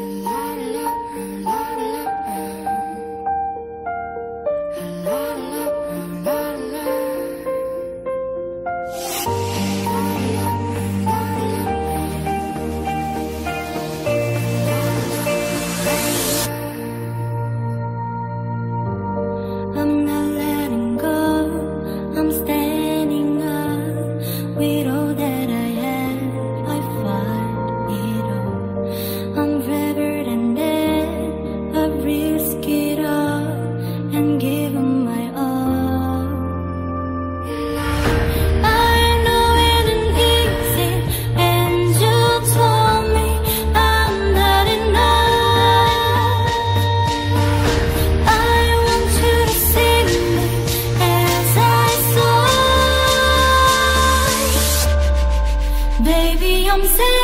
I'm Baby,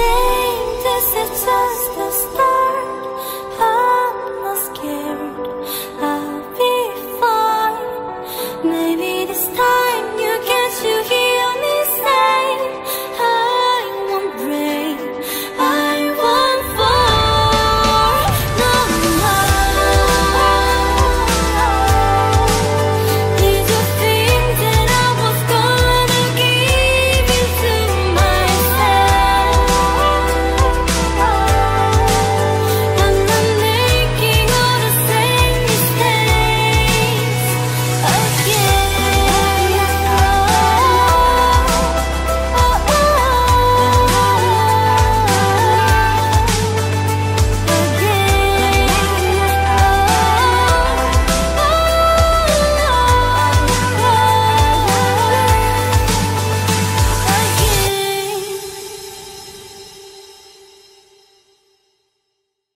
shame, this is just the start. I'm not scared, I'll be fine. Maybe